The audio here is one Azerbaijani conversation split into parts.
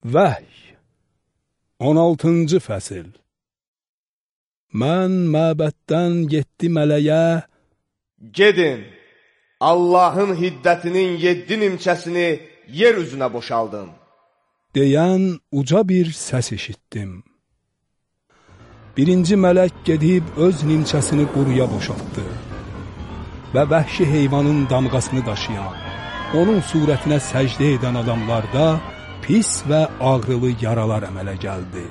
Vəhy 16-cı fəsil Mən məbəddən yeddi mələyə Gedin, Allahın hiddətinin yeddi nimçəsini yer üzünə boşaldın. deyən uca bir səs eşitdim. Birinci mələk gedib öz nimçəsini quruya boşaltdı və vəhşi heyvanın damğasını daşıyan, onun surətinə səcdə edən adamlarda pis və ağrılı yaralar əmələ gəldi.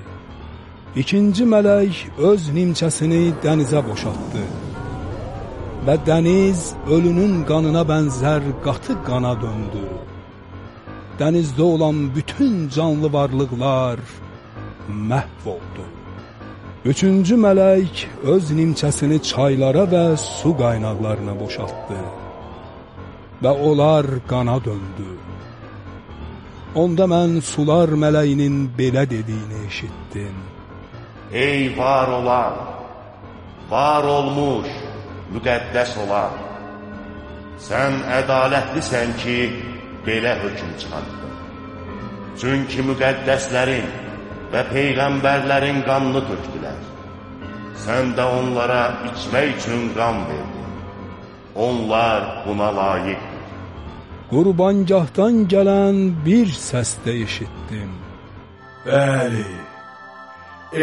İkinci mələk öz nimçəsini dənizə boşaltdı və dəniz ölünün qanına bənzər qatı qana döndü. Dənizdə olan bütün canlı varlıqlar məhv oldu. Üçüncü mələk öz nimçəsini çaylara və su qaynaqlarına boşaltdı və onlar qana döndü. Onda mən sular mələyinin belə dediyini eşitdim. Ey var olan, var olmuş, müqəddəs olan, sən ədalətlisən ki, belə hökm çıxardın. Çünki müqəddəslərin və peyğəmbərlərin qanını tökdülər. Sən də onlara içmək üçün qan verdin. Onlar buna layiqdir. Qurbangahdan gələn bir səs də eşitdim. Bəli,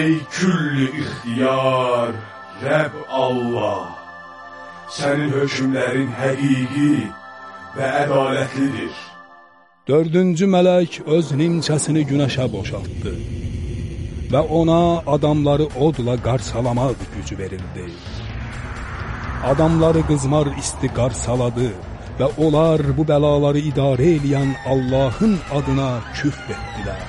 ey külli ixtiyar, Rəbb Allah, sənin hökmlərin həqiqi və ədalətlidir. Dördüncü mələk öz nimçəsini günəşə boşaltdı və ona adamları odla qarsalamaq gücü verildi. Adamları qızmar isti qarsaladı və onlar bu bəlaları idarə edən Allahın adına küfr etdilər.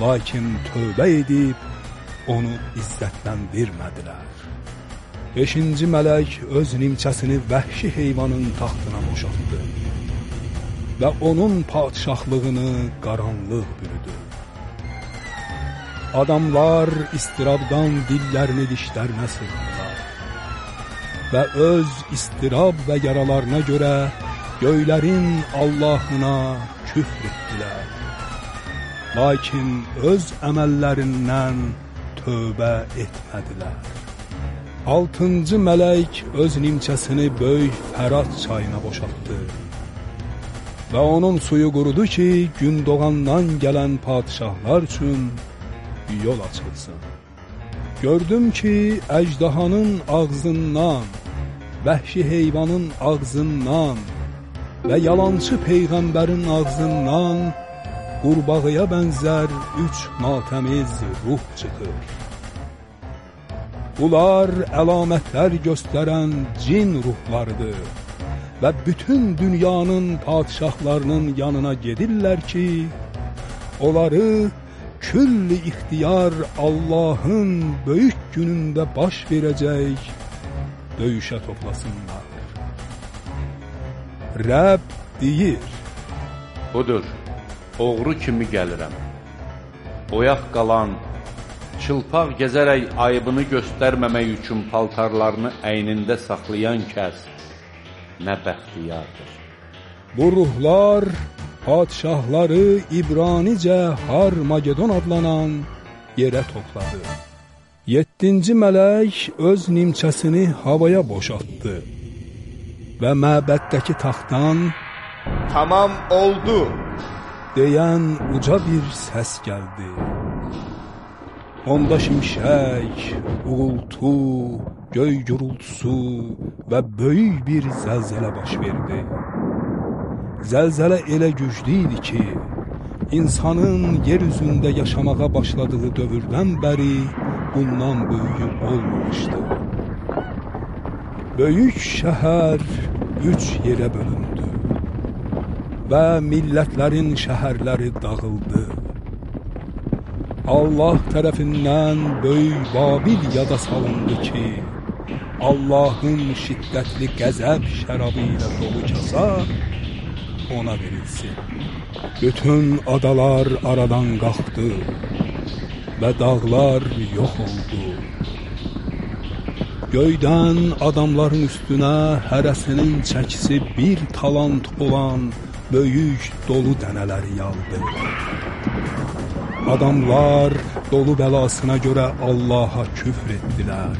Lakin tövbə edib onu izzətləndirmədilər. Beşinci mələk öz nimçəsini vəhşi heyvanın taxtına boşaltdı və onun padişahlığını qaranlıq bürüdü. Adamlar istirabdan dillərini dişlərinə sıxdılar və öz istirab və yaralarına görə göylərin Allahına küfr etdilər. Lakin öz əməllərindən tövbə etmədilər. Altıncı mələk öz nimçəsini böyük Fərat çayına boşaltdı və onun suyu qurudu ki, gün doğandan gələn padişahlar üçün yol açılsın. Gördüm ki, əjdahanın ağzından, vəhşi heyvanın ağzından və yalançı peyğəmbərin ağzından qurbağaya bənzər üç natəmiz ruh çıxır. Bunlar əlamətlər göstərən cin ruhlarıdır və bütün dünyanın padişahlarının yanına gedirlər ki, onları külli ixtiyar Allahın böyük günündə baş verəcək döyüşə toplasınlar. Rəbb deyir, Budur, oğru kimi gəlirəm. Oyaq qalan, çılpaq gəzərək ayıbını göstərməmək üçün paltarlarını əynində saxlayan kəs nə bəxtiyardır. bu ruhlar padişahları İbranicə Harmagedon adlanan yerə topladı. Yeddinci mələk öz nimçəsini havaya boşaltdı və məbəddəki taxtdan Tamam oldu. deyən uca bir səs gəldi. Onda şimşək, uğultu, göy gurultusu və böyük bir zəlzələ baş verdi. Zəlzələ elə güclü idi ki, insanın yer üzündə yaşamağa başladığı dövrdən bəri bundan böyüyü olmamışdı. Böyük şəhər üç yerə bölündü və millətlərin şəhərləri dağıldı. Allah tərəfindən böyük Babil yada salındı ki, Allahın şiddətli qəzəb şərabı ilə dolu kasa ona verilsin. Bütün adalar aradan qalxdı və dağlar yox oldu. Göydən adamların üstünə hərəsinin çəkisi bir talant olan böyük dolu dənələri yağdı. Adamlar dolu bəlasına görə Allaha küfr etdilər.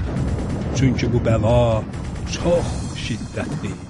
Çünki bu bəla çox şiddətli idi.